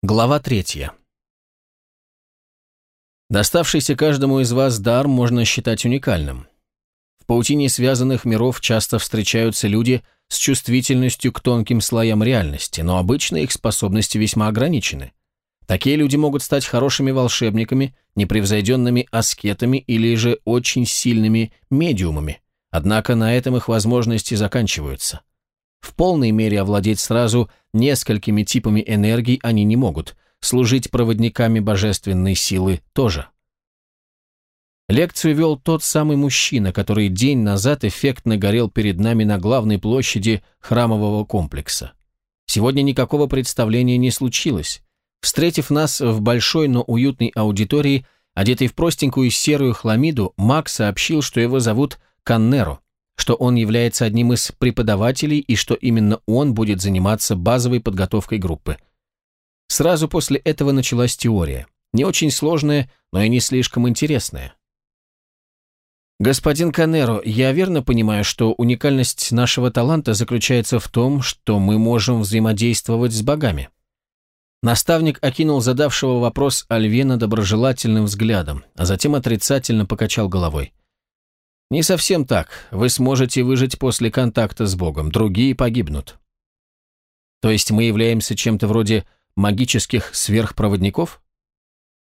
Глава третья. Доставшийся каждому из вас дар можно считать уникальным. В паутине связанных миров часто встречаются люди с чувствительностью к тонким слоям реальности, но обычно их способности весьма ограничены. Такие люди могут стать хорошими волшебниками, непревзойденными аскетами или же очень сильными медиумами, однако на этом их возможности заканчиваются. В полной мере овладеть сразу несколькими типами энергий они не могут, служить проводниками божественной силы тоже. Лекцию вел тот самый мужчина, который день назад эффектно горел перед нами на главной площади храмового комплекса. Сегодня никакого представления не случилось. Встретив нас в большой, но уютной аудитории, одетый в простенькую серую хламиду, Макс сообщил, что его зовут Каннеро что он является одним из преподавателей и что именно он будет заниматься базовой подготовкой группы. Сразу после этого началась теория. Не очень сложная, но и не слишком интересная. Господин Канеро, я верно понимаю, что уникальность нашего таланта заключается в том, что мы можем взаимодействовать с богами? Наставник окинул задавшего вопрос Альвена доброжелательным взглядом, а затем отрицательно покачал головой. Не совсем так. Вы сможете выжить после контакта с Богом, другие погибнут. То есть мы являемся чем-то вроде магических сверхпроводников?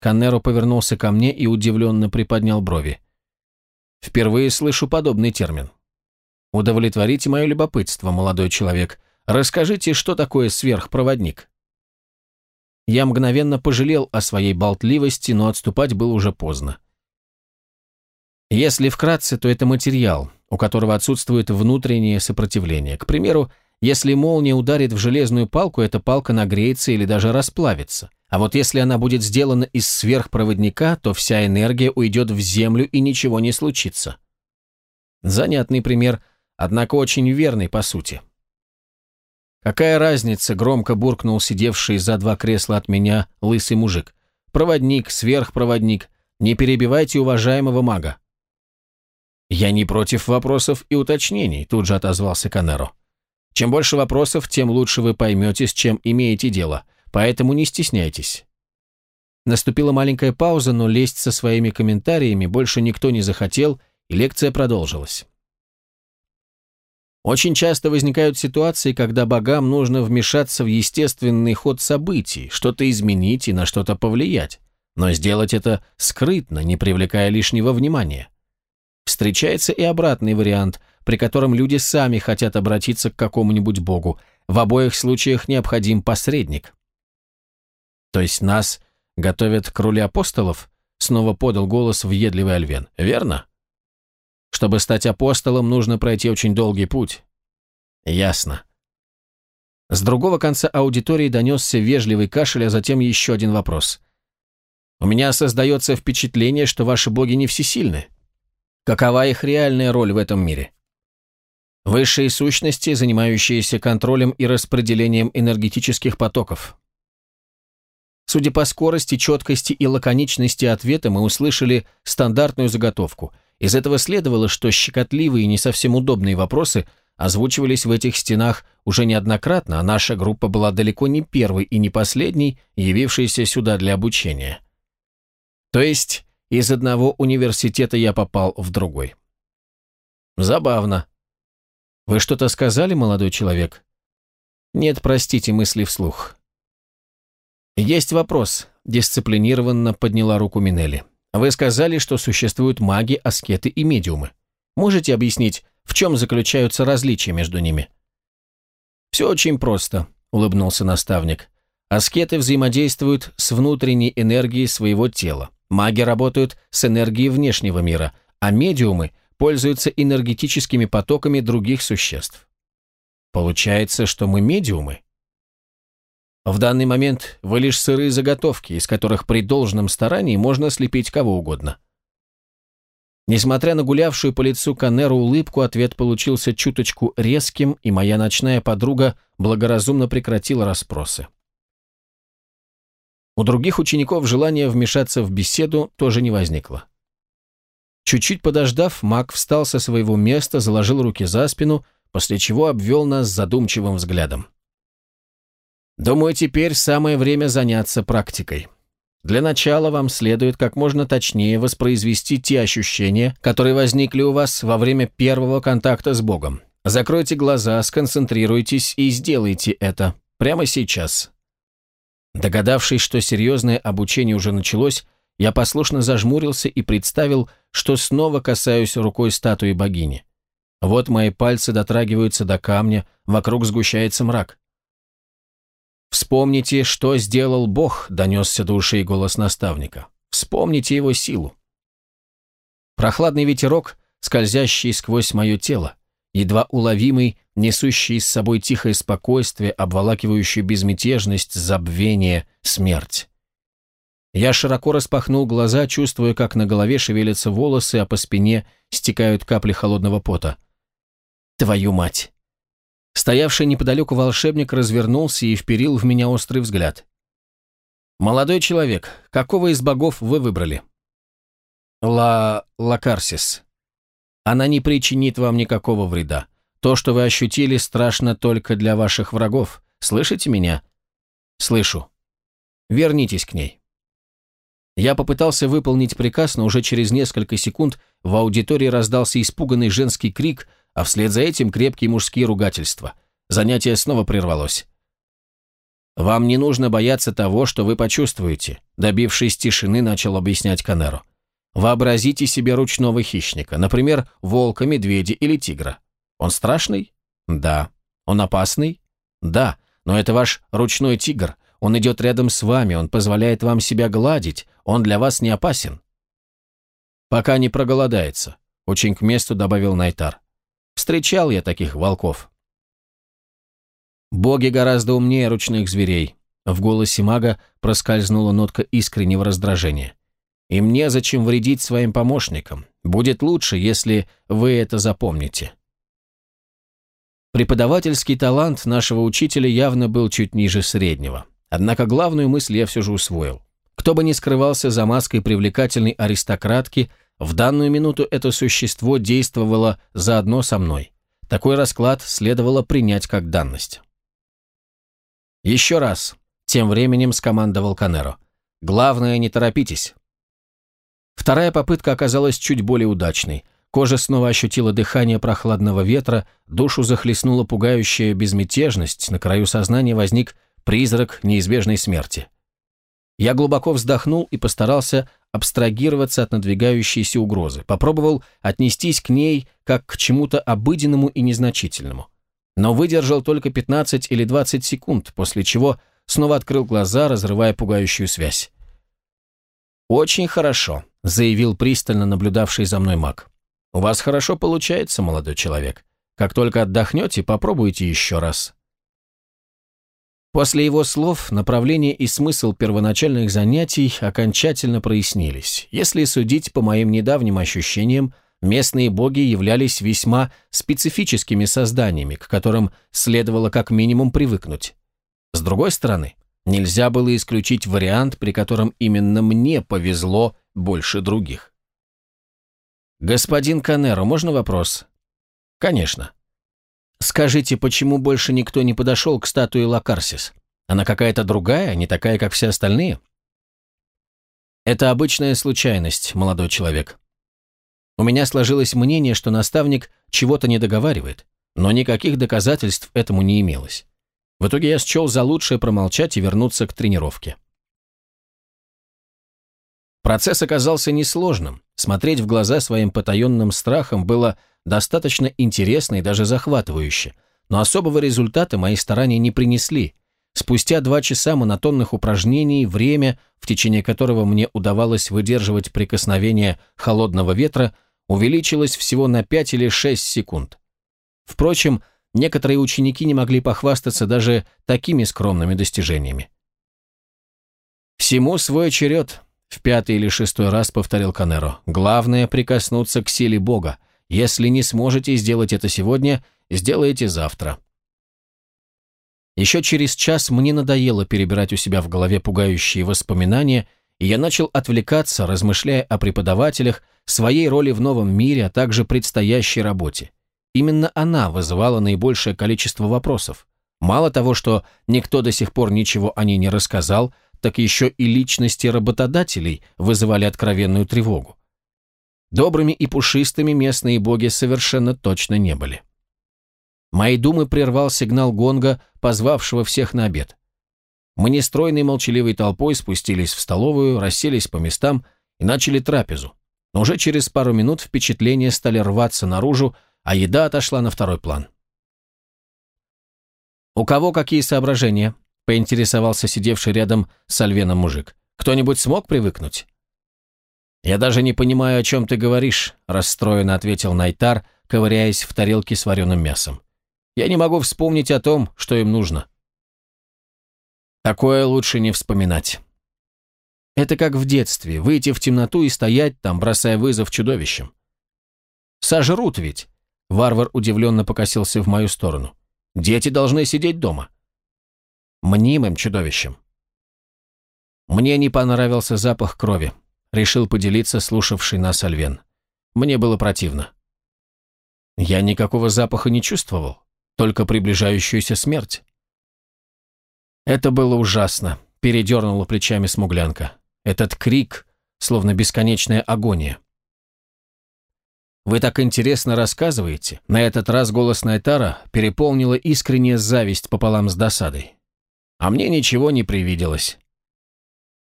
Каннеро повернулся ко мне и удивленно приподнял брови. Впервые слышу подобный термин. Удовлетворите мое любопытство, молодой человек. Расскажите, что такое сверхпроводник? Я мгновенно пожалел о своей болтливости, но отступать было уже поздно. Если вкратце, то это материал, у которого отсутствует внутреннее сопротивление. К примеру, если молния ударит в железную палку, эта палка нагреется или даже расплавится. А вот если она будет сделана из сверхпроводника, то вся энергия уйдет в землю и ничего не случится. Занятный пример, однако очень верный по сути. «Какая разница?» – громко буркнул сидевший за два кресла от меня лысый мужик. «Проводник, сверхпроводник. Не перебивайте уважаемого мага. «Я не против вопросов и уточнений», – тут же отозвался Канеро. «Чем больше вопросов, тем лучше вы поймете, с чем имеете дело, поэтому не стесняйтесь». Наступила маленькая пауза, но лезть со своими комментариями больше никто не захотел, и лекция продолжилась. Очень часто возникают ситуации, когда богам нужно вмешаться в естественный ход событий, что-то изменить и на что-то повлиять, но сделать это скрытно, не привлекая лишнего внимания. Встречается и обратный вариант, при котором люди сами хотят обратиться к какому-нибудь богу. В обоих случаях необходим посредник. То есть нас готовят к роли апостолов? Снова подал голос въедливый Альвен. Верно? Чтобы стать апостолом, нужно пройти очень долгий путь. Ясно. С другого конца аудитории донесся вежливый кашель, а затем еще один вопрос. У меня создается впечатление, что ваши боги не всесильны. Какова их реальная роль в этом мире? Высшие сущности, занимающиеся контролем и распределением энергетических потоков. Судя по скорости, четкости и лаконичности ответа, мы услышали стандартную заготовку. Из этого следовало, что щекотливые и не совсем удобные вопросы озвучивались в этих стенах уже неоднократно, а наша группа была далеко не первой и не последней, явившейся сюда для обучения. То есть из одного университета я попал в другой. Забавно. Вы что-то сказали, молодой человек? Нет, простите, мысли вслух. Есть вопрос, дисциплинированно подняла руку Минелли. Вы сказали, что существуют маги, аскеты и медиумы. Можете объяснить, в чем заключаются различия между ними? Все очень просто, улыбнулся наставник. Аскеты взаимодействуют с внутренней энергией своего тела. Маги работают с энергией внешнего мира, а медиумы пользуются энергетическими потоками других существ. Получается, что мы медиумы? В данный момент вы лишь сырые заготовки, из которых при должном старании можно слепить кого угодно. Несмотря на гулявшую по лицу Канеру улыбку, ответ получился чуточку резким, и моя ночная подруга благоразумно прекратила расспросы. У других учеников желания вмешаться в беседу тоже не возникло. Чуть-чуть подождав, маг встал со своего места, заложил руки за спину, после чего обвел нас задумчивым взглядом. Думаю, теперь самое время заняться практикой. Для начала вам следует как можно точнее воспроизвести те ощущения, которые возникли у вас во время первого контакта с Богом. Закройте глаза, сконцентрируйтесь и сделайте это прямо сейчас. Догадавшись, что серьезное обучение уже началось, я послушно зажмурился и представил, что снова касаюсь рукой статуи богини. Вот мои пальцы дотрагиваются до камня, вокруг сгущается мрак. «Вспомните, что сделал Бог», — донесся до ушей голос наставника. «Вспомните его силу». Прохладный ветерок, скользящий сквозь мое тело, едва уловимый, несущий с собой тихое спокойствие, обволакивающий безмятежность, забвение, смерть. Я широко распахнул глаза, чувствуя, как на голове шевелятся волосы, а по спине стекают капли холодного пота. «Твою мать!» Стоявший неподалеку волшебник развернулся и вперил в меня острый взгляд. «Молодой человек, какого из богов вы выбрали?» «Ла... Лакарсис. Она не причинит вам никакого вреда. То, что вы ощутили, страшно только для ваших врагов. Слышите меня?» «Слышу. Вернитесь к ней». Я попытался выполнить приказ, но уже через несколько секунд в аудитории раздался испуганный женский крик, а вслед за этим крепкие мужские ругательства. Занятие снова прервалось. «Вам не нужно бояться того, что вы почувствуете», добившись тишины, начал объяснять Канеро. «Вообразите себе ручного хищника, например, волка, медведя или тигра. Он страшный? Да. Он опасный? Да. Но это ваш ручной тигр, он идет рядом с вами, он позволяет вам себя гладить, он для вас не опасен. Пока не проголодается, очень к месту добавил Найтар. Встречал я таких волков. Боги гораздо умнее ручных зверей. В голосе мага проскользнула нотка искреннего раздражения. И мне зачем вредить своим помощникам. Будет лучше, если вы это запомните. Преподавательский талант нашего учителя явно был чуть ниже среднего. Однако главную мысль я все же усвоил. Кто бы ни скрывался за маской привлекательной аристократки, в данную минуту это существо действовало заодно со мной. Такой расклад следовало принять как данность. «Еще раз», — тем временем скомандовал Канеро. «Главное, не торопитесь». Вторая попытка оказалась чуть более удачной. Кожа снова ощутила дыхание прохладного ветра, душу захлестнула пугающая безмятежность, на краю сознания возник Призрак неизбежной смерти. Я глубоко вздохнул и постарался абстрагироваться от надвигающейся угрозы. Попробовал отнестись к ней как к чему-то обыденному и незначительному. Но выдержал только 15 или 20 секунд, после чего снова открыл глаза, разрывая пугающую связь. «Очень хорошо», — заявил пристально наблюдавший за мной маг. «У вас хорошо получается, молодой человек. Как только отдохнете, попробуйте еще раз». После его слов направление и смысл первоначальных занятий окончательно прояснились. Если судить по моим недавним ощущениям, местные боги являлись весьма специфическими созданиями, к которым следовало как минимум привыкнуть. С другой стороны, нельзя было исключить вариант, при котором именно мне повезло больше других. «Господин Канеро, можно вопрос?» «Конечно». Скажите, почему больше никто не подошел к статуе Лакарсис? Она какая-то другая, не такая, как все остальные? Это обычная случайность, молодой человек. У меня сложилось мнение, что наставник чего-то не договаривает, но никаких доказательств этому не имелось. В итоге я счел за лучшее промолчать и вернуться к тренировке. Процесс оказался несложным. Смотреть в глаза своим потаенным страхом было достаточно интересно и даже захватывающе, но особого результата мои старания не принесли. Спустя два часа монотонных упражнений, время, в течение которого мне удавалось выдерживать прикосновение холодного ветра, увеличилось всего на 5 или 6 секунд. Впрочем, некоторые ученики не могли похвастаться даже такими скромными достижениями. «Всему свой черед», — в пятый или шестой раз повторил Канеро. «Главное — прикоснуться к силе Бога. Если не сможете сделать это сегодня, сделайте завтра. Еще через час мне надоело перебирать у себя в голове пугающие воспоминания, и я начал отвлекаться, размышляя о преподавателях, своей роли в новом мире, а также предстоящей работе. Именно она вызывала наибольшее количество вопросов. Мало того, что никто до сих пор ничего о ней не рассказал, так еще и личности работодателей вызывали откровенную тревогу. Добрыми и пушистыми местные боги совершенно точно не были. Мои думы прервал сигнал гонга, позвавшего всех на обед. Мы нестройной молчаливой толпой спустились в столовую, расселись по местам и начали трапезу. Но уже через пару минут впечатления стали рваться наружу, а еда отошла на второй план. «У кого какие соображения?» — поинтересовался сидевший рядом с Альвеном мужик. «Кто-нибудь смог привыкнуть?» «Я даже не понимаю, о чем ты говоришь», – расстроенно ответил Найтар, ковыряясь в тарелке с вареным мясом. «Я не могу вспомнить о том, что им нужно». Такое лучше не вспоминать. Это как в детстве, выйти в темноту и стоять там, бросая вызов чудовищам. «Сожрут ведь!» – варвар удивленно покосился в мою сторону. «Дети должны сидеть дома». Мнимым чудовищем. Мне не понравился запах крови. Решил поделиться слушавший нас Альвен. Мне было противно. Я никакого запаха не чувствовал, только приближающуюся смерть. Это было ужасно, передернула плечами смуглянка. Этот крик, словно бесконечная агония. Вы так интересно рассказываете. На этот раз голос Найтара переполнила искренняя зависть пополам с досадой. А мне ничего не привиделось.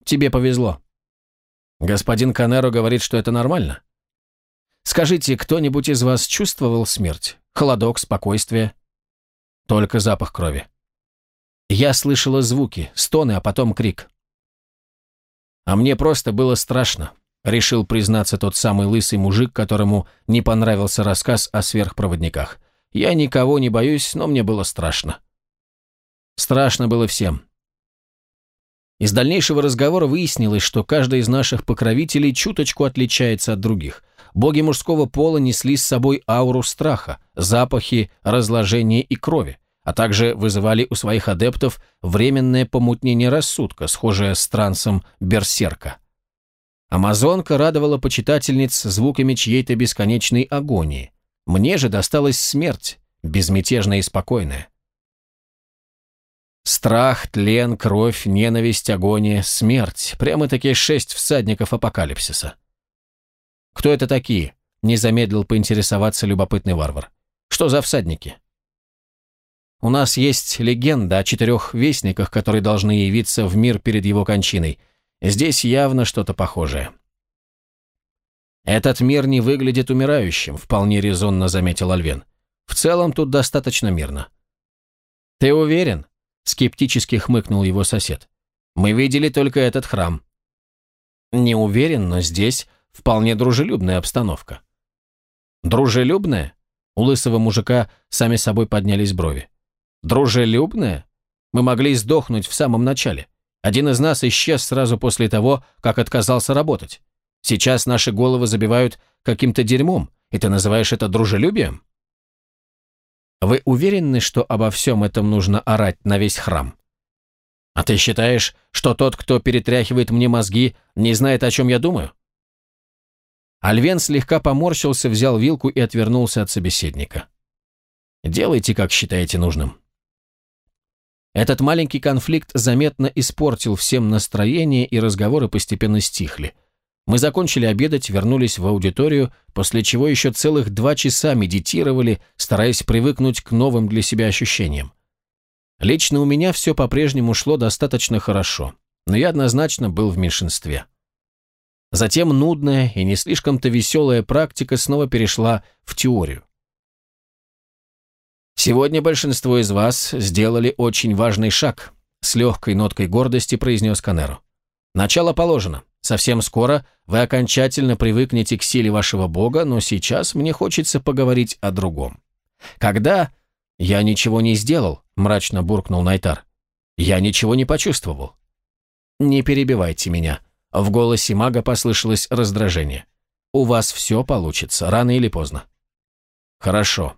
Тебе повезло. Господин Канеро говорит, что это нормально. Скажите, кто-нибудь из вас чувствовал смерть? Холодок, спокойствие? Только запах крови. Я слышала звуки, стоны, а потом крик. А мне просто было страшно, решил признаться тот самый лысый мужик, которому не понравился рассказ о сверхпроводниках. Я никого не боюсь, но мне было страшно. Страшно было всем. Из дальнейшего разговора выяснилось, что каждый из наших покровителей чуточку отличается от других. Боги мужского пола несли с собой ауру страха, запахи, разложения и крови, а также вызывали у своих адептов временное помутнение рассудка, схожее с трансом берсерка. Амазонка радовала почитательниц звуками чьей-то бесконечной агонии. Мне же досталась смерть, безмятежная и спокойная. Страх, тлен, кровь, ненависть, агония, смерть. Прямо-таки шесть всадников апокалипсиса. Кто это такие? Не замедлил поинтересоваться любопытный варвар. Что за всадники? У нас есть легенда о четырех вестниках, которые должны явиться в мир перед его кончиной. Здесь явно что-то похожее. Этот мир не выглядит умирающим, вполне резонно заметил Альвен. В целом тут достаточно мирно. Ты уверен? Скептически хмыкнул его сосед. «Мы видели только этот храм». «Не уверен, но здесь вполне дружелюбная обстановка». «Дружелюбная?» У лысого мужика сами собой поднялись брови. «Дружелюбная? Мы могли сдохнуть в самом начале. Один из нас исчез сразу после того, как отказался работать. Сейчас наши головы забивают каким-то дерьмом, и ты называешь это дружелюбием?» Вы уверены, что обо всем этом нужно орать на весь храм? А ты считаешь, что тот, кто перетряхивает мне мозги, не знает, о чем я думаю? Альвен слегка поморщился, взял вилку и отвернулся от собеседника. Делайте, как считаете нужным. Этот маленький конфликт заметно испортил всем настроение, и разговоры постепенно стихли. Мы закончили обедать, вернулись в аудиторию, после чего еще целых два часа медитировали, стараясь привыкнуть к новым для себя ощущениям. Лично у меня все по-прежнему шло достаточно хорошо, но я однозначно был в меньшинстве. Затем нудная и не слишком-то веселая практика снова перешла в теорию. «Сегодня большинство из вас сделали очень важный шаг», с легкой ноткой гордости произнес Канеро. «Начало положено. Совсем скоро вы окончательно привыкнете к силе вашего бога, но сейчас мне хочется поговорить о другом. Когда... Я ничего не сделал, мрачно буркнул Найтар. Я ничего не почувствовал. Не перебивайте меня. В голосе мага послышалось раздражение. У вас все получится, рано или поздно. Хорошо.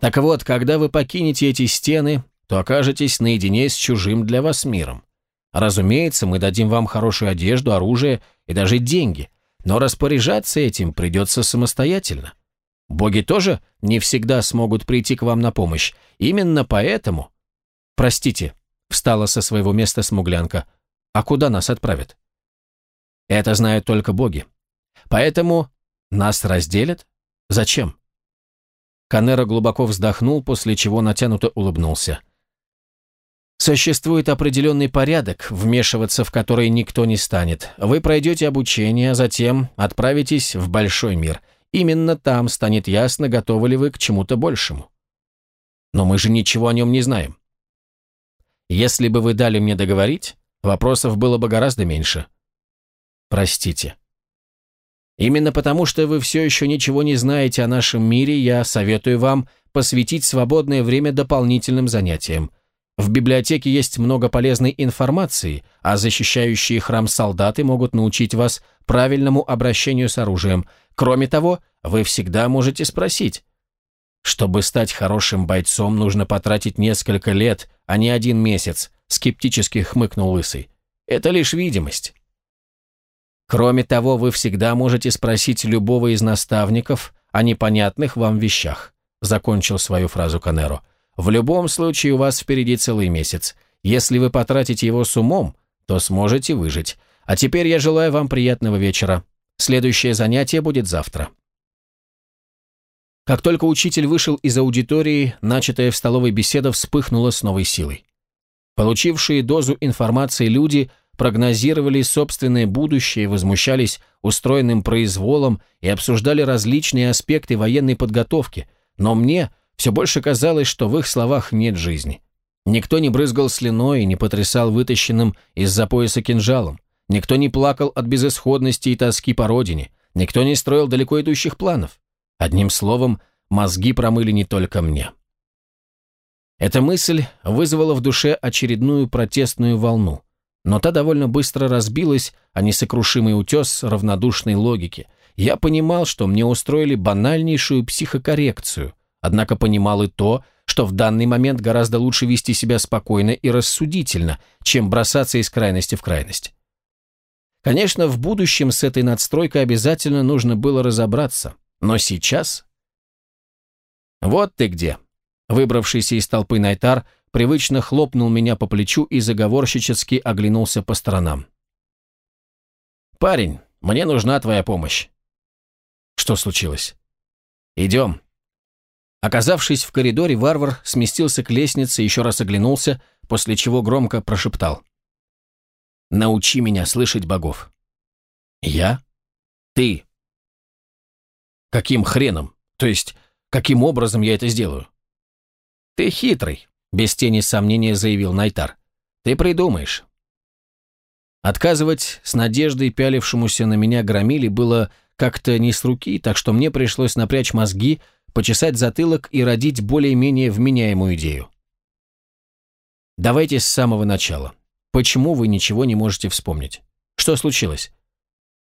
Так вот, когда вы покинете эти стены, то окажетесь наедине с чужим для вас миром. Разумеется, мы дадим вам хорошую одежду, оружие и даже деньги, но распоряжаться этим придется самостоятельно. Боги тоже не всегда смогут прийти к вам на помощь. Именно поэтому... Простите, встала со своего места смуглянка. А куда нас отправят? Это знают только боги. Поэтому нас разделят? Зачем? Канера глубоко вздохнул, после чего натянуто улыбнулся. Существует определенный порядок, вмешиваться в который никто не станет. Вы пройдете обучение, затем отправитесь в большой мир. Именно там станет ясно, готовы ли вы к чему-то большему. Но мы же ничего о нем не знаем. Если бы вы дали мне договорить, вопросов было бы гораздо меньше. Простите. Именно потому, что вы все еще ничего не знаете о нашем мире, я советую вам посвятить свободное время дополнительным занятиям. В библиотеке есть много полезной информации, а защищающие храм солдаты могут научить вас правильному обращению с оружием. Кроме того, вы всегда можете спросить. Чтобы стать хорошим бойцом, нужно потратить несколько лет, а не один месяц, скептически хмыкнул Лысый. Это лишь видимость. Кроме того, вы всегда можете спросить любого из наставников о непонятных вам вещах, закончил свою фразу Канеро. В любом случае у вас впереди целый месяц. Если вы потратите его с умом, то сможете выжить. А теперь я желаю вам приятного вечера. Следующее занятие будет завтра. Как только учитель вышел из аудитории, начатая в столовой беседа вспыхнула с новой силой. Получившие дозу информации люди – прогнозировали собственное будущее, возмущались устроенным произволом и обсуждали различные аспекты военной подготовки, но мне все больше казалось, что в их словах нет жизни. Никто не брызгал слюной и не потрясал вытащенным из-за пояса кинжалом, никто не плакал от безысходности и тоски по родине, никто не строил далеко идущих планов. Одним словом, мозги промыли не только мне. Эта мысль вызвала в душе очередную протестную волну – но та довольно быстро разбилась о несокрушимый утес равнодушной логики. Я понимал, что мне устроили банальнейшую психокоррекцию, однако понимал и то, что в данный момент гораздо лучше вести себя спокойно и рассудительно, чем бросаться из крайности в крайность. Конечно, в будущем с этой надстройкой обязательно нужно было разобраться, но сейчас... «Вот ты где!» Выбравшийся из толпы Найтар привычно хлопнул меня по плечу и заговорщически оглянулся по сторонам. «Парень, мне нужна твоя помощь». «Что случилось?» «Идем». Оказавшись в коридоре, варвар сместился к лестнице, еще раз оглянулся, после чего громко прошептал. «Научи меня слышать богов». «Я? Ты?» «Каким хреном? То есть, каким образом я это сделаю?» «Ты хитрый. Без тени сомнения заявил Найтар. «Ты придумаешь». Отказывать с надеждой пялившемуся на меня громили было как-то не с руки, так что мне пришлось напрячь мозги, почесать затылок и родить более-менее вменяемую идею. Давайте с самого начала. Почему вы ничего не можете вспомнить? Что случилось?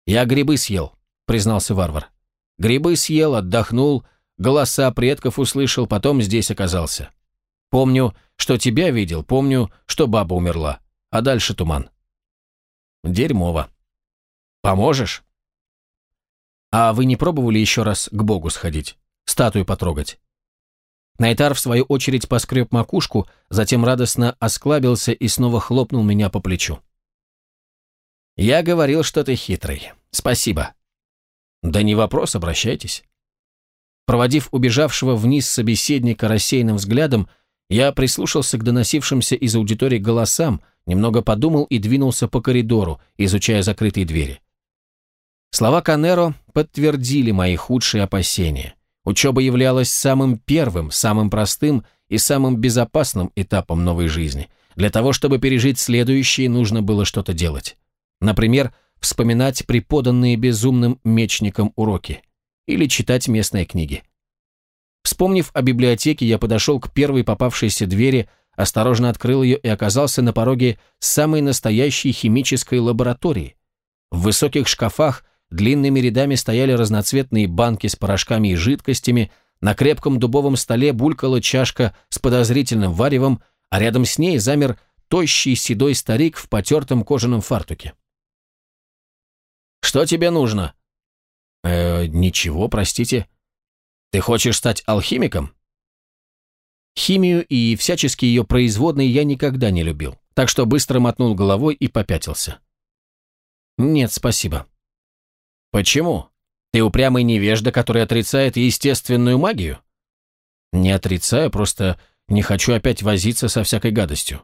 Я грибы съел, признался варвар. Грибы съел, отдохнул, голоса предков услышал, потом здесь оказался. Помню, что тебя видел, помню, что баба умерла. А дальше туман. Дерьмово. Поможешь? А вы не пробовали еще раз к Богу сходить? Статую потрогать? Найтар, в свою очередь, поскреб макушку, затем радостно осклабился и снова хлопнул меня по плечу. «Я говорил, что ты хитрый. Спасибо». «Да не вопрос, обращайтесь». Проводив убежавшего вниз собеседника рассеянным взглядом, я прислушался к доносившимся из аудитории голосам, немного подумал и двинулся по коридору, изучая закрытые двери. Слова Канеро подтвердили мои худшие опасения. Учеба являлась самым первым, самым простым и самым безопасным этапом новой жизни. Для того, чтобы пережить следующие, нужно было что-то делать. Например, вспоминать преподанные безумным мечникам уроки или читать местные книги. Вспомнив о библиотеке, я подошел к первой попавшейся двери, осторожно открыл ее и оказался на пороге самой настоящей химической лаборатории. В высоких шкафах длинными рядами стояли разноцветные банки с порошками и жидкостями, на крепком дубовом столе булькала чашка с подозрительным варевом, а рядом с ней замер тощий седой старик в потертом кожаном фартуке. «Что тебе нужно?» «Э, ничего, простите». Ты хочешь стать алхимиком? Химию и всяческие ее производные я никогда не любил, так что быстро мотнул головой и попятился. Нет, спасибо. Почему? Ты упрямый невежда, который отрицает естественную магию? Не отрицаю, просто не хочу опять возиться со всякой гадостью.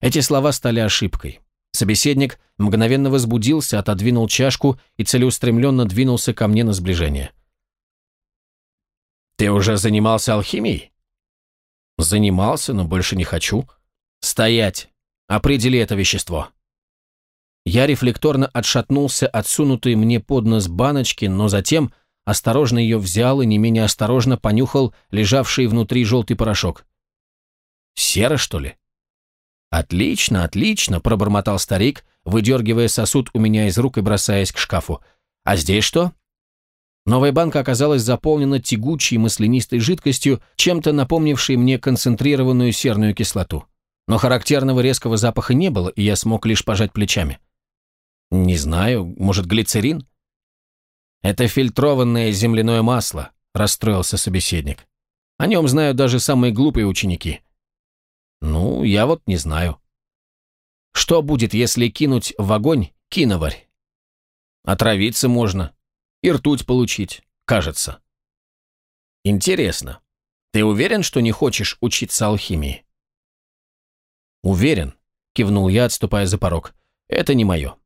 Эти слова стали ошибкой. Собеседник мгновенно возбудился, отодвинул чашку и целеустремленно двинулся ко мне на сближение. «Ты уже занимался алхимией?» «Занимался, но больше не хочу». «Стоять! Определи это вещество!» Я рефлекторно отшатнулся от сунутой мне под нос баночки, но затем осторожно ее взял и не менее осторожно понюхал лежавший внутри желтый порошок. «Сера, что ли?» «Отлично, отлично», — пробормотал старик, выдергивая сосуд у меня из рук и бросаясь к шкафу. «А здесь что?» Новая банка оказалась заполнена тягучей маслянистой жидкостью, чем-то напомнившей мне концентрированную серную кислоту. Но характерного резкого запаха не было, и я смог лишь пожать плечами. «Не знаю, может, глицерин?» «Это фильтрованное земляное масло», – расстроился собеседник. «О нем знают даже самые глупые ученики». «Ну, я вот не знаю». «Что будет, если кинуть в огонь киноварь?» «Отравиться можно. И ртуть получить, кажется». «Интересно. Ты уверен, что не хочешь учиться алхимии?» «Уверен», – кивнул я, отступая за порог. «Это не мое».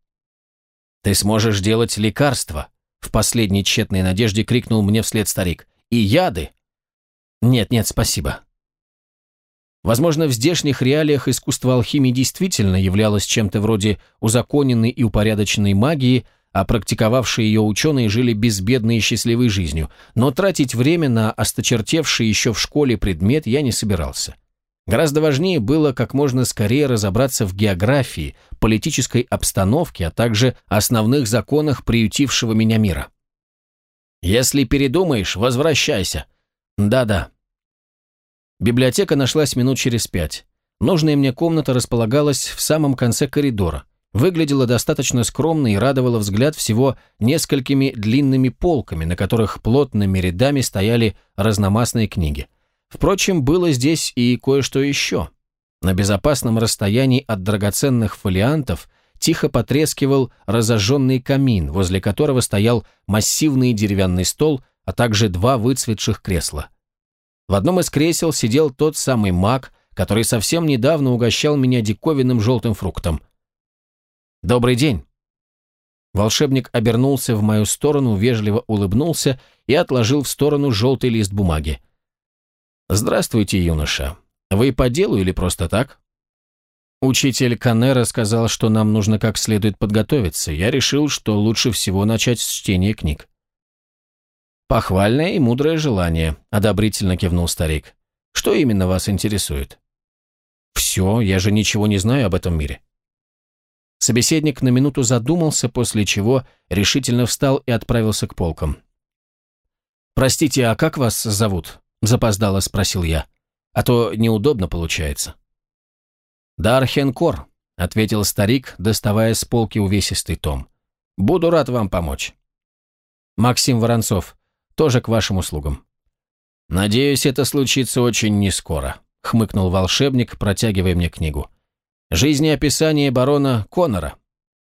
«Ты сможешь делать лекарства!» В последней тщетной надежде крикнул мне вслед старик. «И яды!» «Нет-нет, спасибо». Возможно, в здешних реалиях искусство алхимии действительно являлось чем-то вроде узаконенной и упорядоченной магии, а практиковавшие ее ученые жили безбедной и счастливой жизнью, но тратить время на осточертевший еще в школе предмет я не собирался. Гораздо важнее было как можно скорее разобраться в географии, политической обстановке, а также основных законах приютившего меня мира. «Если передумаешь, возвращайся». «Да-да». Библиотека нашлась минут через пять. Нужная мне комната располагалась в самом конце коридора. Выглядела достаточно скромно и радовала взгляд всего несколькими длинными полками, на которых плотными рядами стояли разномастные книги. Впрочем, было здесь и кое-что еще. На безопасном расстоянии от драгоценных фолиантов тихо потрескивал разожженный камин, возле которого стоял массивный деревянный стол, а также два выцветших кресла. В одном из кресел сидел тот самый маг, который совсем недавно угощал меня диковинным желтым фруктом. «Добрый день!» Волшебник обернулся в мою сторону, вежливо улыбнулся и отложил в сторону желтый лист бумаги. «Здравствуйте, юноша. Вы по делу или просто так?» Учитель Канера сказал, что нам нужно как следует подготовиться. Я решил, что лучше всего начать с чтения книг. «Похвальное и мудрое желание», — одобрительно кивнул старик. «Что именно вас интересует?» «Все, я же ничего не знаю об этом мире». Собеседник на минуту задумался, после чего решительно встал и отправился к полкам. «Простите, а как вас зовут?» Запоздало спросил я. А то неудобно получается. «Дархенкор», — ответил старик, доставая с полки увесистый том. «Буду рад вам помочь». «Максим Воронцов, тоже к вашим услугам». «Надеюсь, это случится очень нескоро», — хмыкнул волшебник, протягивая мне книгу. «Жизнеописание барона Коннора.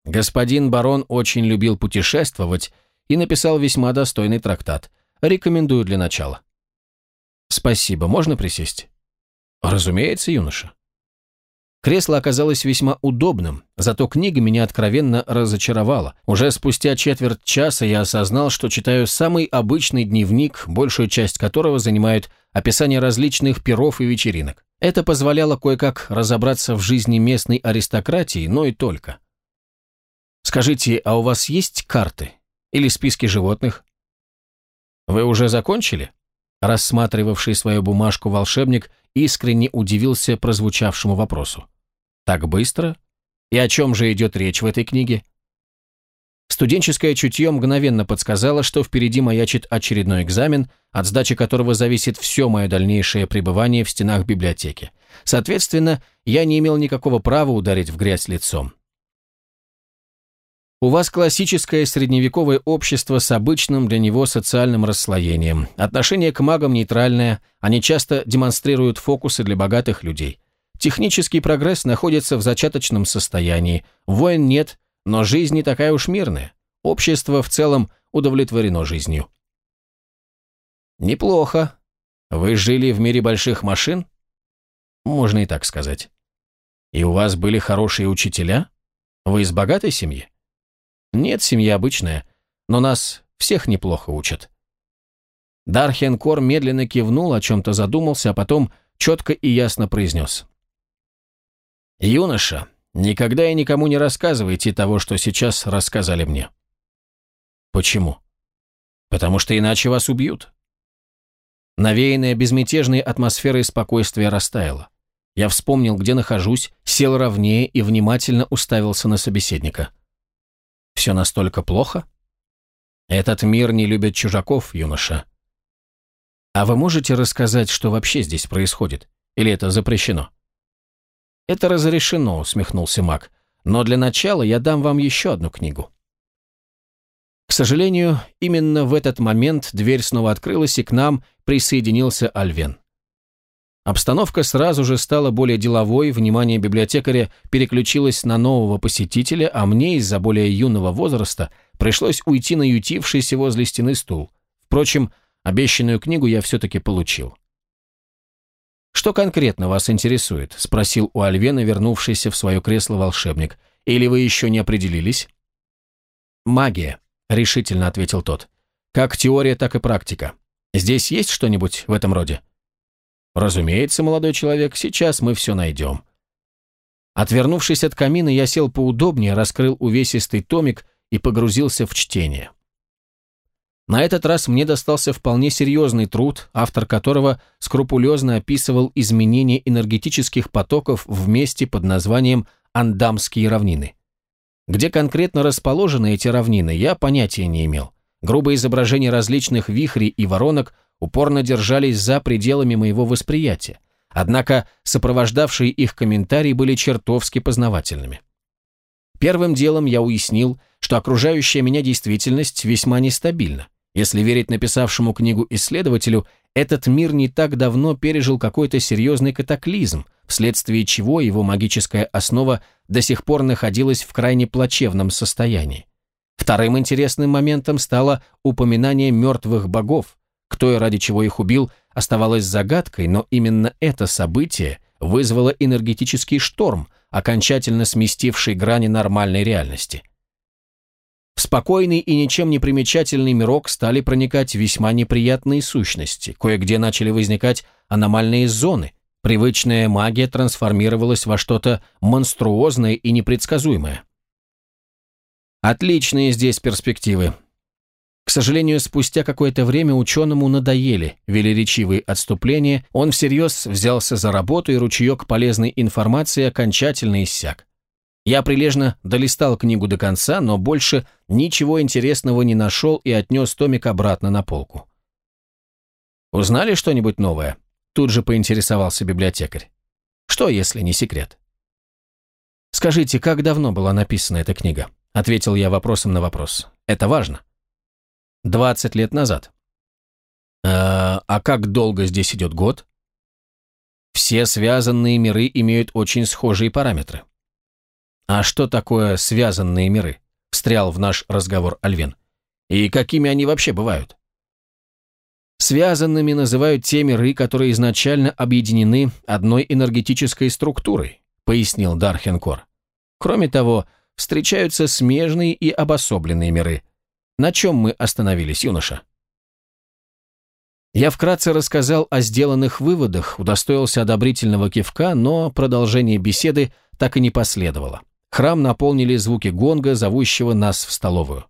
Господин барон очень любил путешествовать и написал весьма достойный трактат. Рекомендую для начала». «Спасибо. Можно присесть?» «Разумеется, юноша». Кресло оказалось весьма удобным, зато книга меня откровенно разочаровала. Уже спустя четверть часа я осознал, что читаю самый обычный дневник, большую часть которого занимают описание различных перов и вечеринок. Это позволяло кое-как разобраться в жизни местной аристократии, но и только. «Скажите, а у вас есть карты? Или списки животных?» «Вы уже закончили?» Рассматривавший свою бумажку волшебник искренне удивился прозвучавшему вопросу. «Так быстро? И о чем же идет речь в этой книге?» Студенческое чутье мгновенно подсказало, что впереди маячит очередной экзамен, от сдачи которого зависит все мое дальнейшее пребывание в стенах библиотеки. Соответственно, я не имел никакого права ударить в грязь лицом. У вас классическое средневековое общество с обычным для него социальным расслоением. Отношение к магам нейтральное, они часто демонстрируют фокусы для богатых людей. Технический прогресс находится в зачаточном состоянии, войн нет, но жизнь не такая уж мирная. Общество в целом удовлетворено жизнью. Неплохо. Вы жили в мире больших машин? Можно и так сказать. И у вас были хорошие учителя? Вы из богатой семьи? Нет, семья обычная, но нас всех неплохо учат. Дархен Кор медленно кивнул, о чем-то задумался, а потом четко и ясно произнес. «Юноша, никогда и никому не рассказывайте того, что сейчас рассказали мне». «Почему?» «Потому что иначе вас убьют». Навеянная безмятежной атмосферой спокойствия растаяла. Я вспомнил, где нахожусь, сел ровнее и внимательно уставился на собеседника. Все настолько плохо? Этот мир не любит чужаков, юноша. А вы можете рассказать, что вообще здесь происходит? Или это запрещено? Это разрешено, усмехнулся маг. Но для начала я дам вам еще одну книгу. К сожалению, именно в этот момент дверь снова открылась, и к нам присоединился Альвен. Обстановка сразу же стала более деловой, внимание библиотекаря переключилось на нового посетителя, а мне из-за более юного возраста пришлось уйти на ютившийся возле стены стул. Впрочем, обещанную книгу я все-таки получил. «Что конкретно вас интересует?» – спросил у Альвена, вернувшийся в свое кресло волшебник. «Или вы еще не определились?» «Магия», – решительно ответил тот. «Как теория, так и практика. Здесь есть что-нибудь в этом роде?» «Разумеется, молодой человек, сейчас мы все найдем». Отвернувшись от камина, я сел поудобнее, раскрыл увесистый томик и погрузился в чтение. На этот раз мне достался вполне серьезный труд, автор которого скрупулезно описывал изменения энергетических потоков в месте под названием Андамские равнины. Где конкретно расположены эти равнины, я понятия не имел. Грубые изображения различных вихрей и воронок упорно держались за пределами моего восприятия, однако сопровождавшие их комментарии были чертовски познавательными. Первым делом я уяснил, что окружающая меня действительность весьма нестабильна. Если верить написавшему книгу исследователю, этот мир не так давно пережил какой-то серьезный катаклизм, вследствие чего его магическая основа до сих пор находилась в крайне плачевном состоянии. Вторым интересным моментом стало упоминание мертвых богов, кто и ради чего их убил, оставалось загадкой, но именно это событие вызвало энергетический шторм, окончательно сместивший грани нормальной реальности. В спокойный и ничем не примечательный мирок стали проникать весьма неприятные сущности, кое-где начали возникать аномальные зоны, привычная магия трансформировалась во что-то монструозное и непредсказуемое. Отличные здесь перспективы, к сожалению, спустя какое-то время ученому надоели велеречивые отступления, он всерьез взялся за работу, и ручеек полезной информации окончательно иссяк. Я прилежно долистал книгу до конца, но больше ничего интересного не нашел и отнес томик обратно на полку. «Узнали что-нибудь новое?» Тут же поинтересовался библиотекарь. «Что, если не секрет?» «Скажите, как давно была написана эта книга?» Ответил я вопросом на вопрос. «Это важно». 20 лет назад. А, а как долго здесь идет год? Все связанные миры имеют очень схожие параметры. А что такое связанные миры? Встрял в наш разговор Альвен. И какими они вообще бывают? Связанными называют те миры, которые изначально объединены одной энергетической структурой, пояснил Дархенкор. Кроме того, встречаются смежные и обособленные миры – на чем мы остановились, юноша? Я вкратце рассказал о сделанных выводах, удостоился одобрительного кивка, но продолжение беседы так и не последовало. Храм наполнили звуки гонга, зовущего нас в столовую.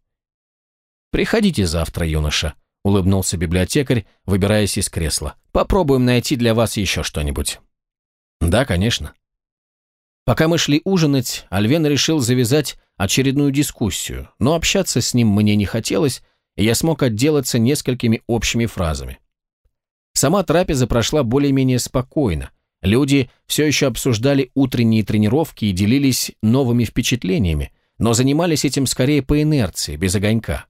«Приходите завтра, юноша», — улыбнулся библиотекарь, выбираясь из кресла. «Попробуем найти для вас еще что-нибудь». «Да, конечно». Пока мы шли ужинать, Альвен решил завязать очередную дискуссию, но общаться с ним мне не хотелось, и я смог отделаться несколькими общими фразами. Сама трапеза прошла более-менее спокойно. Люди все еще обсуждали утренние тренировки и делились новыми впечатлениями, но занимались этим скорее по инерции, без огонька.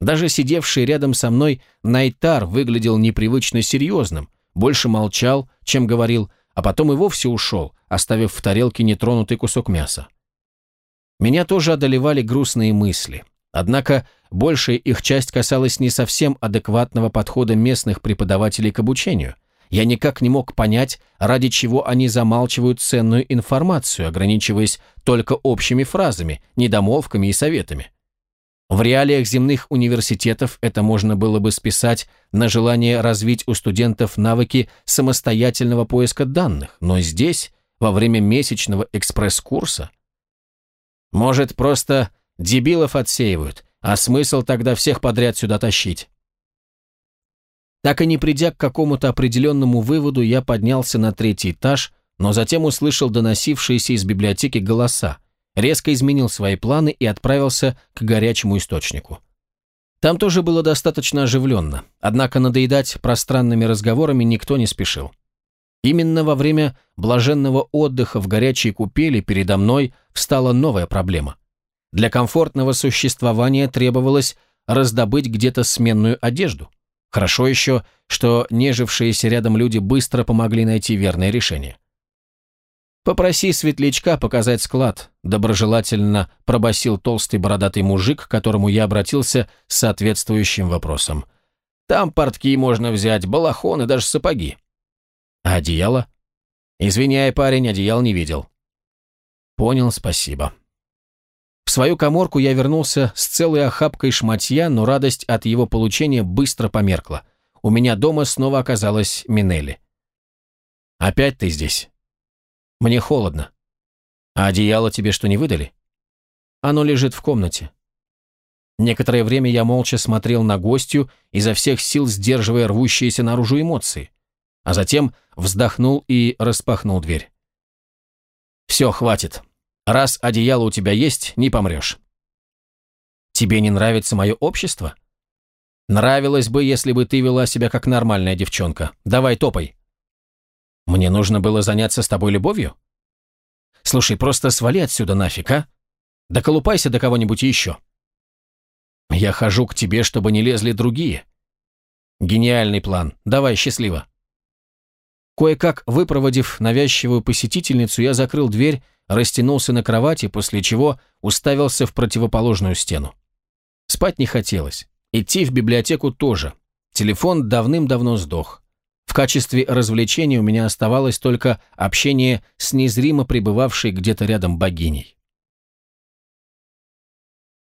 Даже сидевший рядом со мной Найтар выглядел непривычно серьезным, больше молчал, чем говорил, а потом и вовсе ушел, оставив в тарелке нетронутый кусок мяса. Меня тоже одолевали грустные мысли. Однако большая их часть касалась не совсем адекватного подхода местных преподавателей к обучению. Я никак не мог понять, ради чего они замалчивают ценную информацию, ограничиваясь только общими фразами, недомолвками и советами. В реалиях земных университетов это можно было бы списать на желание развить у студентов навыки самостоятельного поиска данных, но здесь, во время месячного экспресс-курса, может, просто дебилов отсеивают, а смысл тогда всех подряд сюда тащить? Так и не придя к какому-то определенному выводу, я поднялся на третий этаж, но затем услышал доносившиеся из библиотеки голоса, резко изменил свои планы и отправился к горячему источнику. Там тоже было достаточно оживленно, однако надоедать пространными разговорами никто не спешил. Именно во время блаженного отдыха в горячей купели передо мной встала новая проблема. Для комфортного существования требовалось раздобыть где-то сменную одежду. Хорошо еще, что нежившиеся рядом люди быстро помогли найти верное решение. «Попроси светлячка показать склад», – доброжелательно пробасил толстый бородатый мужик, к которому я обратился с соответствующим вопросом. «Там портки можно взять, балахон и даже сапоги». «А одеяло?» «Извиняй, парень, одеял не видел». «Понял, спасибо». В свою коморку я вернулся с целой охапкой шматья, но радость от его получения быстро померкла. У меня дома снова оказалась Минелли. «Опять ты здесь?» Мне холодно. А одеяло тебе что, не выдали? Оно лежит в комнате. Некоторое время я молча смотрел на гостью, изо всех сил сдерживая рвущиеся наружу эмоции, а затем вздохнул и распахнул дверь. «Все, хватит. Раз одеяло у тебя есть, не помрешь». «Тебе не нравится мое общество?» «Нравилось бы, если бы ты вела себя как нормальная девчонка. Давай топай». Мне нужно было заняться с тобой любовью? Слушай, просто свали отсюда нафиг, а? Доколупайся до кого-нибудь еще. Я хожу к тебе, чтобы не лезли другие. Гениальный план. Давай, счастливо. Кое-как выпроводив навязчивую посетительницу, я закрыл дверь, растянулся на кровати, после чего уставился в противоположную стену. Спать не хотелось. Идти в библиотеку тоже. Телефон давным-давно сдох. В качестве развлечения у меня оставалось только общение с незримо пребывавшей где-то рядом богиней.